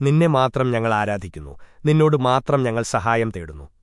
നിന്നെ മാത്രം ഞങ്ങൾ ആരാധിക്കുന്നു. നിന്നോട് മാത്രം ഞങ്ങൾ സഹായം തേടുന്നു.